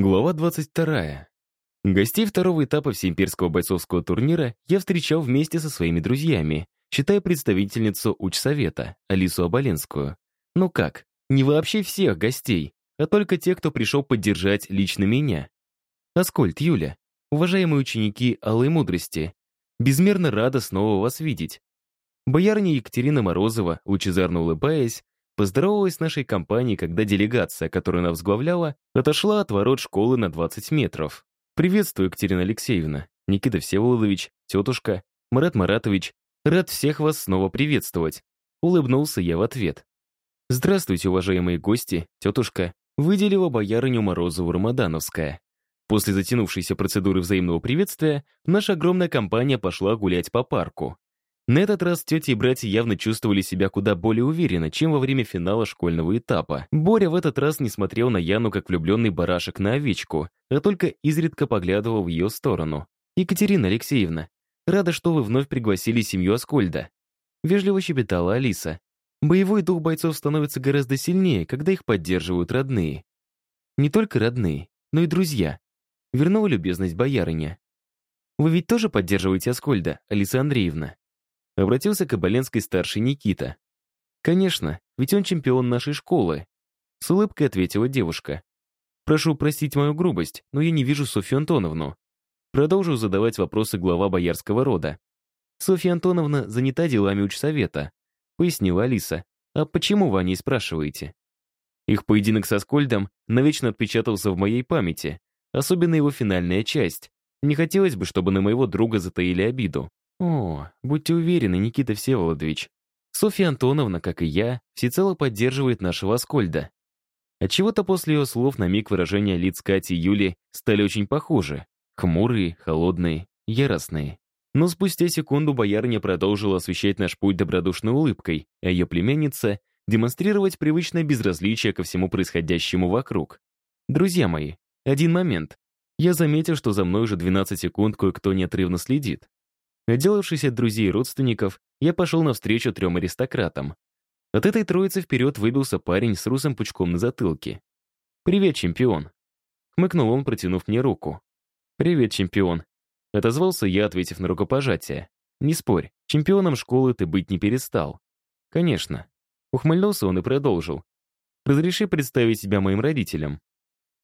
Глава 22. Гостей второго этапа всеимперского бойцовского турнира я встречал вместе со своими друзьями, считая представительницу учсовета, Алису Оболенскую. Ну как, не вообще всех гостей, а только те, кто пришел поддержать лично меня. Аскольд, Юля, уважаемые ученики Алой Мудрости, безмерно рада снова вас видеть. Боярня Екатерина Морозова, лучезарно улыбаясь, Поздоровалась с нашей компанией, когда делегация, которую она возглавляла, отошла от ворот школы на 20 метров. «Приветствую, Екатерина Алексеевна, Никита Всеволодович, тетушка, Марат Маратович. Рад всех вас снова приветствовать». Улыбнулся я в ответ. «Здравствуйте, уважаемые гости, тетушка», выделила боярыню Морозову Рамадановская. После затянувшейся процедуры взаимного приветствия наша огромная компания пошла гулять по парку. На этот раз тети и братья явно чувствовали себя куда более уверенно, чем во время финала школьного этапа. Боря в этот раз не смотрел на Яну как влюбленный барашек на овечку, а только изредка поглядывал в ее сторону. «Екатерина Алексеевна, рада, что вы вновь пригласили семью Аскольда», вежливо щебетала Алиса. «Боевой дух бойцов становится гораздо сильнее, когда их поддерживают родные. Не только родные, но и друзья», вернула любезность боярыня. «Вы ведь тоже поддерживаете Аскольда, Алиса Андреевна?» Обратился к Оболенской старший Никита. «Конечно, ведь он чемпион нашей школы», — с улыбкой ответила девушка. «Прошу простить мою грубость, но я не вижу Софью Антоновну». Продолжу задавать вопросы глава боярского рода. «Софья Антоновна занята делами учсовета», — пояснила Алиса. «А почему вы о ней спрашиваете?» Их поединок со Скольдом навечно отпечатался в моей памяти, особенно его финальная часть. Не хотелось бы, чтобы на моего друга затаили обиду. О, будьте уверены, Никита Всеволодович. Софья Антоновна, как и я, всецело поддерживает нашего Аскольда. Отчего-то после ее слов на миг выражения лиц Кати и Юли стали очень похожи. Хмурые, холодные, яростные. Но спустя секунду боярыня продолжила освещать наш путь добродушной улыбкой, а ее племянница — демонстрировать привычное безразличие ко всему происходящему вокруг. Друзья мои, один момент. Я заметил, что за мной уже 12 секунд кое-кто неотрывно следит. Отделавшись от друзей и родственников, я пошел навстречу трем аристократам. От этой троицы вперед выбился парень с русым пучком на затылке. «Привет, чемпион!» Хмыкнул он, протянув мне руку. «Привет, чемпион!» Отозвался я, ответив на рукопожатие. «Не спорь, чемпионом школы ты быть не перестал». «Конечно». Ухмыльнулся он и продолжил. «Разреши представить себя моим родителям».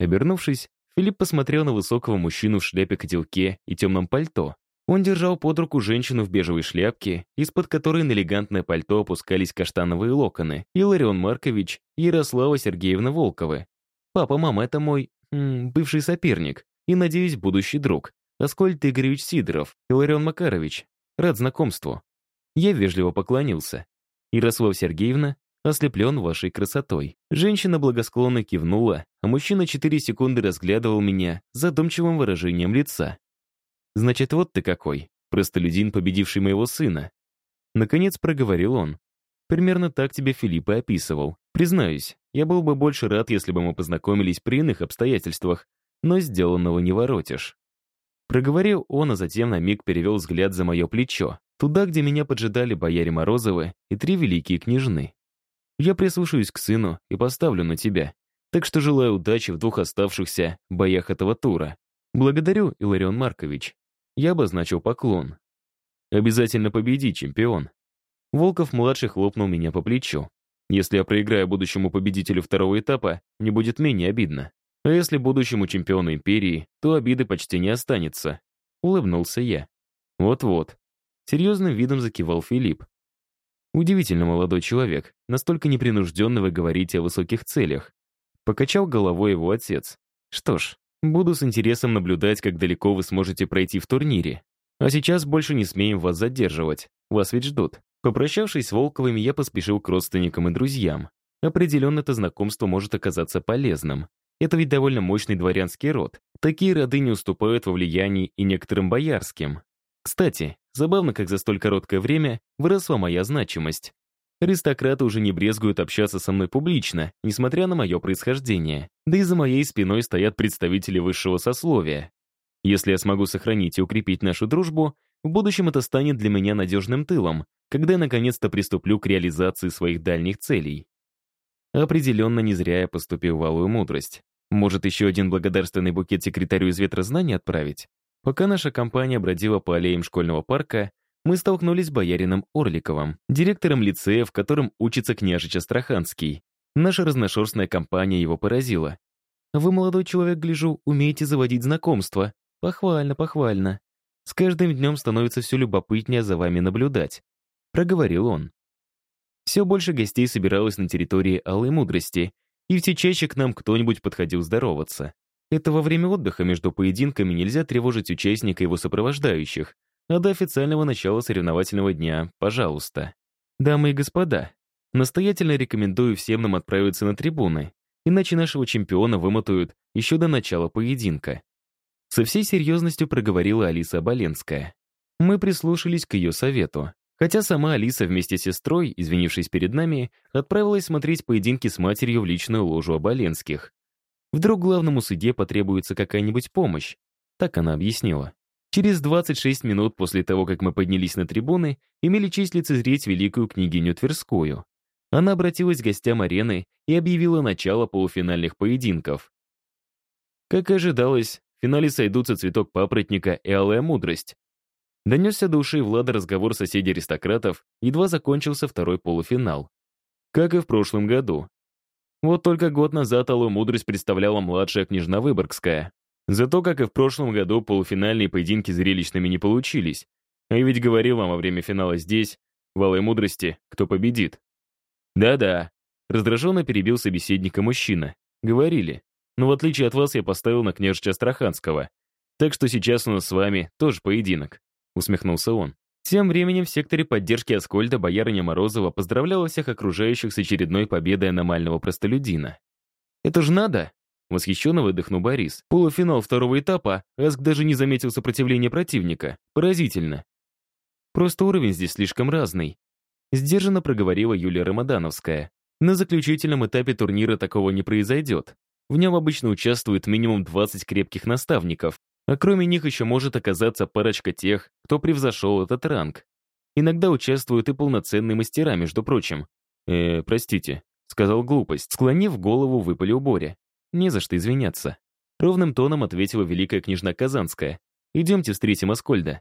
Обернувшись, Филипп посмотрел на высокого мужчину в шляпе-котелке и темном пальто, он держал под руку женщину в бежевой шляпке, из-под которой на элегантное пальто опускались каштановые локоны, и Ларион Маркович и Ярослава Сергеевна Волковы. «Папа, мама, это мой м, бывший соперник и, надеюсь, будущий друг, Аскольд Игоревич Сидоров, Иларион Макарович. Рад знакомству». Я вежливо поклонился. Ярослав Сергеевна ослеплен вашей красотой. Женщина благосклонно кивнула, а мужчина четыре секунды разглядывал меня задумчивым выражением лица. «Значит, вот ты какой, простолюдин, победивший моего сына». Наконец проговорил он. Примерно так тебе Филипп и описывал. Признаюсь, я был бы больше рад, если бы мы познакомились при иных обстоятельствах, но сделанного не воротишь. Проговорил он, а затем на миг перевел взгляд за мое плечо, туда, где меня поджидали бояре Морозовы и три великие княжны. Я прислушаюсь к сыну и поставлю на тебя, так что желаю удачи в двух оставшихся боях этого тура. Благодарю, Иларион Маркович. Я обозначил поклон. «Обязательно победи, чемпион». Волков-младший хлопнул меня по плечу. «Если я проиграю будущему победителю второго этапа, мне будет менее обидно. А если будущему чемпиону Империи, то обиды почти не останется». Улыбнулся я. «Вот-вот». Серьезным видом закивал Филипп. Удивительно молодой человек, настолько непринужденно вы говорите о высоких целях. Покачал головой его отец. Что ж, Буду с интересом наблюдать, как далеко вы сможете пройти в турнире. А сейчас больше не смеем вас задерживать. Вас ведь ждут. Попрощавшись с Волковыми, я поспешил к родственникам и друзьям. Определенно это знакомство может оказаться полезным. Это ведь довольно мощный дворянский род. Такие роды не уступают во влиянии и некоторым боярским. Кстати, забавно, как за столь короткое время выросла моя значимость. Аристократы уже не брезгуют общаться со мной публично, несмотря на мое происхождение. Да и за моей спиной стоят представители высшего сословия. Если я смогу сохранить и укрепить нашу дружбу, в будущем это станет для меня надежным тылом, когда я наконец-то приступлю к реализации своих дальних целей. Определенно не зря я поступил в Алую Мудрость. Может, еще один благодарственный букет секретарю из ветрознания отправить? Пока наша компания бродила по аллеям школьного парка, мы столкнулись с боярином Орликовым, директором лицея, в котором учится княжич Астраханский. Наша разношерстная компания его поразила. «Вы, молодой человек, гляжу, умеете заводить знакомства. Похвально, похвально. С каждым днем становится все любопытнее за вами наблюдать», — проговорил он. Все больше гостей собиралось на территории Алой Мудрости, и все чаще к нам кто-нибудь подходил здороваться. Это во время отдыха между поединками нельзя тревожить участника и его сопровождающих, а до официального начала соревновательного дня, пожалуйста. Дамы и господа, настоятельно рекомендую всем нам отправиться на трибуны, иначе нашего чемпиона вымотают еще до начала поединка. Со всей серьезностью проговорила Алиса Боленская. Мы прислушались к ее совету. Хотя сама Алиса вместе с сестрой, извинившись перед нами, отправилась смотреть поединки с матерью в личную ложу Оболенских. Вдруг главному судье потребуется какая-нибудь помощь. Так она объяснила. Через 26 минут после того, как мы поднялись на трибуны, имели честь лицезреть великую княгиню Тверскую. Она обратилась к гостям арены и объявила начало полуфинальных поединков. Как и ожидалось, в финале сойдутся цветок папоротника и алая мудрость. Донесся до ушей Влада разговор соседей аристократов, едва закончился второй полуфинал. Как и в прошлом году. Вот только год назад Алую Мудрость представляла младшая княжна Выборгская. Зато, как и в прошлом году, полуфинальные поединки зрелищными не получились. А я ведь говорил вам во время финала здесь, в Алой Мудрости, кто победит. Да-да, раздраженно перебил собеседника мужчина. Говорили. Но в отличие от вас я поставил на княжича Астраханского. Так что сейчас у нас с вами тоже поединок усмехнулся он. Тем временем в секторе поддержки Аскольда боярыня Морозова поздравляла всех окружающих с очередной победой аномального простолюдина. «Это ж надо!» — восхищенно выдохнул Борис. «Полуфинал второго этапа, Аск даже не заметил сопротивления противника. Поразительно!» «Просто уровень здесь слишком разный», — сдержанно проговорила Юлия Рамадановская. «На заключительном этапе турнира такого не произойдет. В нем обычно участвует минимум 20 крепких наставников, а кроме них еще может оказаться парочка тех, кто превзошел этот ранг. Иногда участвуют и полноценные мастера, между прочим. «Э, простите», — сказал глупость, склонив голову, выпалил Боря. «Не за что извиняться». Ровным тоном ответила великая княжна Казанская. «Идемте встретим Аскольда».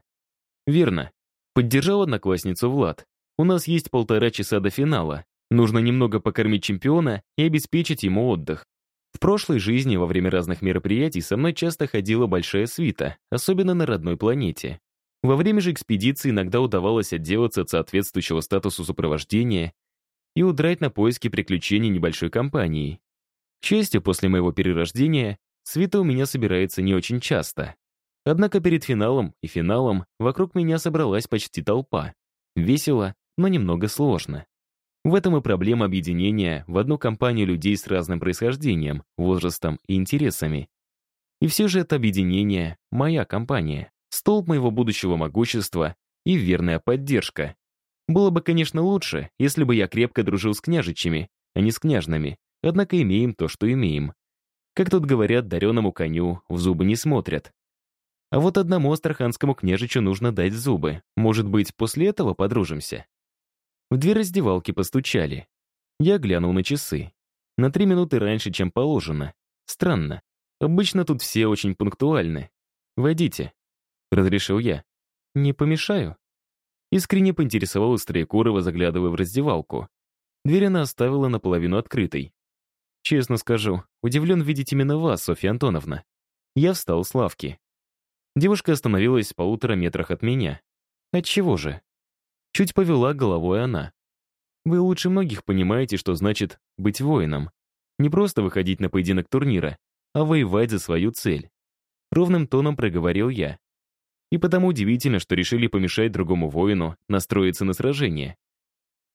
«Верно». Поддержал одноклассницу Влад. «У нас есть полтора часа до финала. Нужно немного покормить чемпиона и обеспечить ему отдых. В прошлой жизни во время разных мероприятий со мной часто ходила большая свита, особенно на родной планете. Во время же экспедиции иногда удавалось отделаться от соответствующего статусу сопровождения и удрать на поиски приключений небольшой компании. К счастью, после моего перерождения, свита у меня собирается не очень часто. Однако перед финалом и финалом вокруг меня собралась почти толпа. Весело, но немного сложно. В этом и проблема объединения в одну компанию людей с разным происхождением, возрастом и интересами. И все же это объединение — моя компания, столб моего будущего могущества и верная поддержка. Было бы, конечно, лучше, если бы я крепко дружил с княжичами, а не с княжнами, однако имеем то, что имеем. Как тут говорят, дареному коню в зубы не смотрят. А вот одному астраханскому княжичу нужно дать зубы. Может быть, после этого подружимся? В дверь раздевалки постучали. Я глянул на часы. На три минуты раньше, чем положено. Странно. Обычно тут все очень пунктуальны. «Войдите», — разрешил я. «Не помешаю?» Искренне поинтересовалась Троекурова, заглядывая в раздевалку. Дверь она оставила наполовину открытой. «Честно скажу, удивлен видеть именно вас, Софья Антоновна». Я встал с лавки. Девушка остановилась в полутора метрах от меня. Отчего же? Чуть повела головой она. Вы лучше многих понимаете, что значит быть воином. Не просто выходить на поединок турнира, а воевать за свою цель. Ровным тоном проговорил я. И потому удивительно, что решили помешать другому воину настроиться на сражение.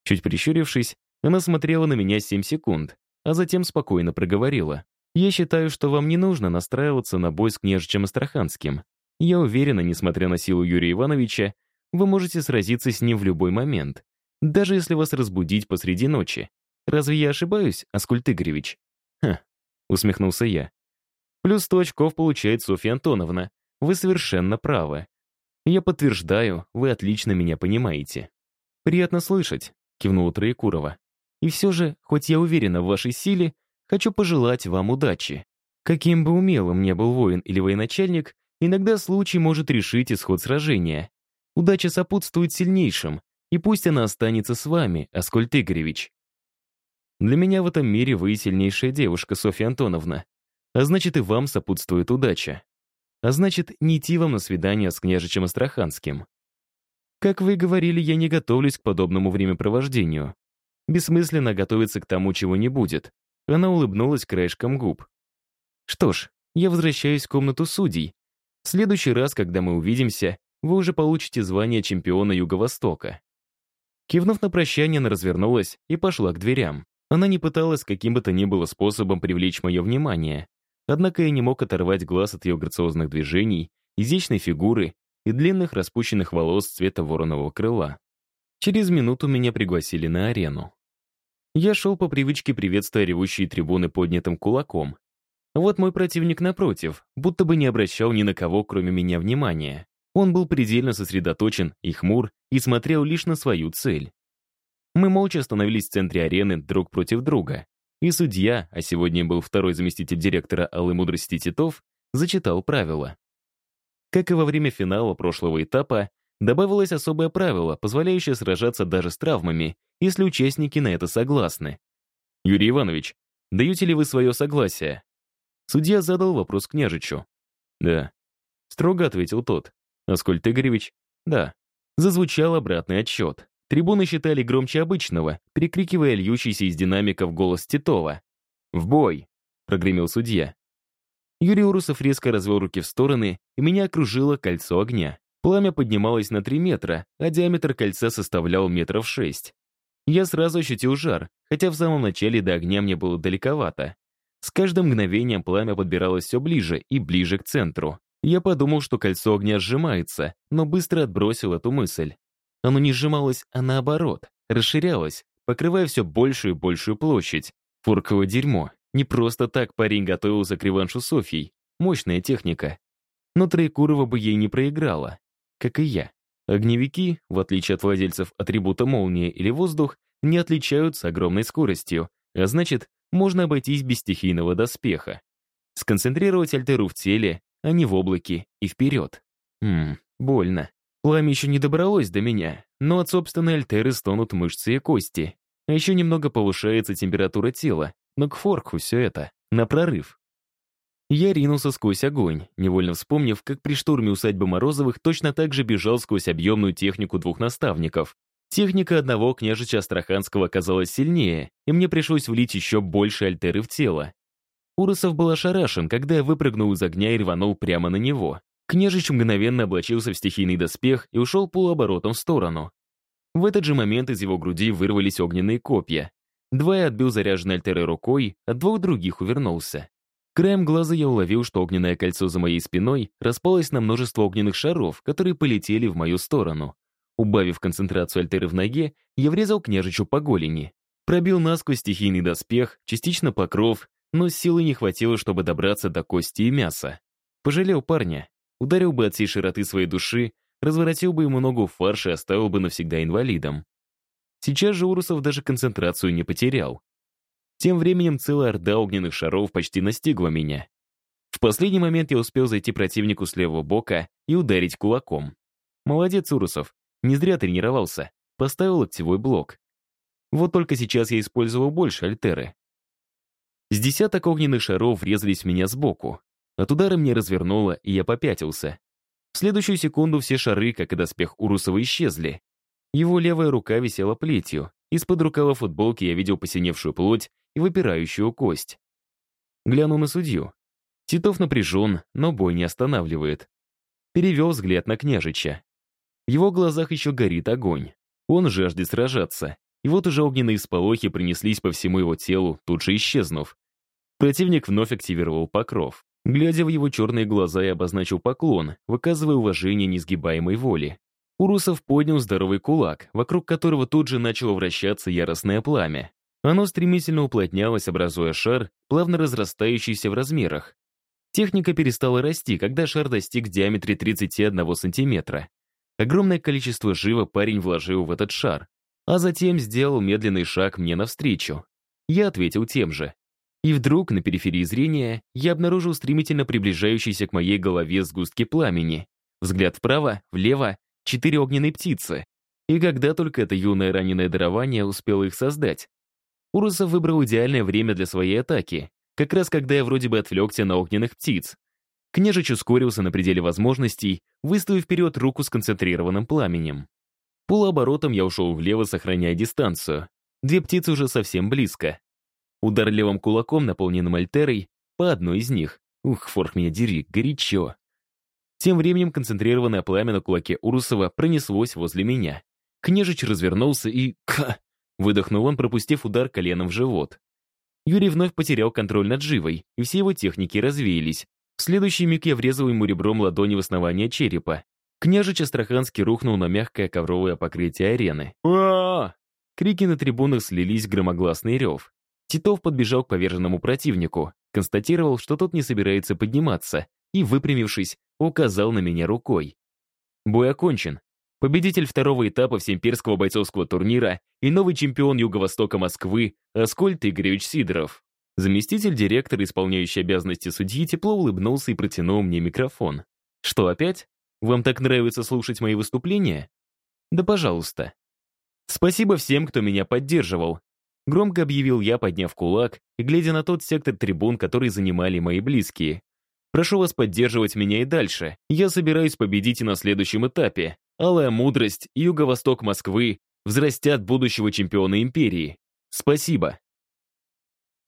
Чуть прищурившись, она смотрела на меня 7 секунд, а затем спокойно проговорила. «Я считаю, что вам не нужно настраиваться на бой с княжичем Астраханским. Я уверена, несмотря на силу Юрия Ивановича, вы можете сразиться с ним в любой момент, даже если вас разбудить посреди ночи. Разве я ошибаюсь, Аскульт Игоревич? Ха, усмехнулся я. Плюс сто очков получает Софья Антоновна. Вы совершенно правы. Я подтверждаю, вы отлично меня понимаете. Приятно слышать, кивнула Троекурова. И все же, хоть я уверена в вашей силе, хочу пожелать вам удачи. Каким бы умелым ни был воин или военачальник, иногда случай может решить исход сражения. Удача сопутствует сильнейшим, и пусть она останется с вами, Аскольд Игоревич. Для меня в этом мире вы сильнейшая девушка, Софья Антоновна. А значит, и вам сопутствует удача. А значит, не идти вам на свидание с княжичем Астраханским. Как вы говорили, я не готовлюсь к подобному времяпровождению. Бессмысленно готовиться к тому, чего не будет. Она улыбнулась краешком губ. Что ж, я возвращаюсь в комнату судей. В следующий раз, когда мы увидимся, вы уже получите звание чемпиона Юго-Востока. Кивнув на прощание, она развернулась и пошла к дверям. Она не пыталась каким бы то ни было способом привлечь мое внимание. Однако я не мог оторвать глаз от ее грациозных движений, изящной фигуры и длинных распущенных волос цвета воронового крыла. Через минуту меня пригласили на арену. Я шел по привычке приветствуя ревущие трибуны поднятым кулаком. Вот мой противник напротив, будто бы не обращал ни на кого, кроме меня, внимания. Он был предельно сосредоточен и хмур, и смотрел лишь на свою цель. Мы молча остановились в центре арены друг против друга. И судья, а сегодня был второй заместитель директора Алой Мудрости Титов, зачитал правила. Как и во время финала прошлого этапа, добавилось особое правило, позволяющее сражаться даже с травмами, если участники на это согласны. «Юрий Иванович, даете ли вы свое согласие?» Судья задал вопрос княжичу. «Да». Строго ответил тот. «Аскольд Игоревич?» «Да». Зазвучал обратный отчет. Трибуны считали громче обычного, перекрикивая льющийся из динамиков голос Титова. «В бой!» — прогремел судья. Юрий Урусов резко развел руки в стороны, и меня окружило кольцо огня. Пламя поднималось на 3 метра, а диаметр кольца составлял метров 6. Я сразу ощутил жар, хотя в самом начале до огня мне было далековато. С каждым мгновением пламя подбиралось все ближе и ближе к центру. Я подумал, что кольцо огня сжимается, но быстро отбросил эту мысль. Оно не сжималось, а наоборот, расширялось, покрывая все большую и большую площадь. Фурковое дерьмо. Не просто так парень готовился к реваншу Софьей. Мощная техника. Но Троекурова бы ей не проиграла. Как и я. Огневики, в отличие от владельцев атрибута молния или воздух, не отличаются огромной скоростью, а значит, можно обойтись без стихийного доспеха. Сконцентрировать альтеру в теле, а не в облаке, и вперед. Ммм, больно. Пламя еще не добралось до меня, но от собственной альтеры стонут мышцы и кости. А еще немного повышается температура тела, но к форку все это, на прорыв. Я ринулся сквозь огонь, невольно вспомнив, как при штурме усадьбы Морозовых точно так же бежал сквозь объемную технику двух наставников. Техника одного княжича Астраханского оказалась сильнее, и мне пришлось влить еще больше альтеры в тело. Урусов был ошарашен, когда я выпрыгнул из огня и рванул прямо на него. Княжич мгновенно облачился в стихийный доспех и ушел полуоборотом в сторону. В этот же момент из его груди вырвались огненные копья. Два я отбил заряженной альтерой рукой, от двух других увернулся. Краем глаза я уловил, что огненное кольцо за моей спиной распалось на множество огненных шаров, которые полетели в мою сторону. Убавив концентрацию альтеры в ноге, я врезал княжичу по голени. Пробил насквозь стихийный доспех, частично покров, но силы не хватило, чтобы добраться до кости и мяса. Пожалел парня. Ударил бы от всей широты своей души, разворотил бы ему ногу в фарш и оставил бы навсегда инвалидом. Сейчас же Урусов даже концентрацию не потерял. Тем временем целая орда огненных шаров почти настигла меня. В последний момент я успел зайти противнику с левого бока и ударить кулаком. Молодец, Урусов. Не зря тренировался. Поставил локтевой блок. Вот только сейчас я использовал больше альтеры. С десяток огненных шаров врезались в меня сбоку. От удара мне развернуло, и я попятился. В следующую секунду все шары, как и доспех Урусова, исчезли. Его левая рука висела плетью. Из-под рукава футболки я видел посиневшую плоть и выпирающую кость. Глянул на судью. Титов напряжен, но бой не останавливает. Перевел взгляд на княжича. В его глазах еще горит огонь. Он жаждет сражаться. И вот уже огненные сполохи принеслись по всему его телу, тут же исчезнув. Противник вновь активировал покров. Глядя в его черные глаза, я обозначил поклон, выказывая уважение несгибаемой воли. Урусов поднял здоровый кулак, вокруг которого тут же начало вращаться яростное пламя. Оно стремительно уплотнялось, образуя шар, плавно разрастающийся в размерах. Техника перестала расти, когда шар достиг в диаметре 31 сантиметра. Огромное количество жива парень вложил в этот шар, а затем сделал медленный шаг мне навстречу. Я ответил тем же. И вдруг, на периферии зрения, я обнаружил стремительно приближающийся к моей голове сгустки пламени. Взгляд вправо, влево, четыре огненные птицы. И когда только это юное раненое дарование успело их создать. Урусов выбрал идеальное время для своей атаки, как раз когда я вроде бы отвлекся на огненных птиц. Княжич ускорился на пределе возможностей, выставив вперед руку с концентрированным пламенем. Полуоборотом я ушел влево, сохраняя дистанцию. Две птицы уже совсем близко. Удар левым кулаком, наполненным альтерой, по одной из них. Ух, форх меня дери, горячо. Тем временем концентрированное пламя на кулаке Урусова пронеслось возле меня. Княжич развернулся и... Ка! Выдохнул он, пропустив удар коленом в живот. Юрий вновь потерял контроль над живой, и все его техники развеялись. В следующий миг я врезал ему ребром ладони в основание черепа. Княжич Астраханский рухнул на мягкое ковровое покрытие арены. а Крики на трибунах слились громогласный рев. Титов подбежал к поверженному противнику, констатировал, что тот не собирается подниматься, и, выпрямившись, указал на меня рукой. Бой окончен. Победитель второго этапа всеимперского бойцовского турнира и новый чемпион Юго-Востока Москвы Аскольд Игоревич Сидоров. Заместитель директора, исполняющий обязанности судьи, тепло улыбнулся и протянул мне микрофон. «Что, опять? Вам так нравится слушать мои выступления? Да пожалуйста. Спасибо всем, кто меня поддерживал. Громко объявил я, подняв кулак и глядя на тот сектор трибун, который занимали мои близкие. Прошу вас поддерживать меня и дальше. Я собираюсь победить и на следующем этапе. Алая мудрость юго-восток Москвы взрастят будущего чемпиона империи. Спасибо.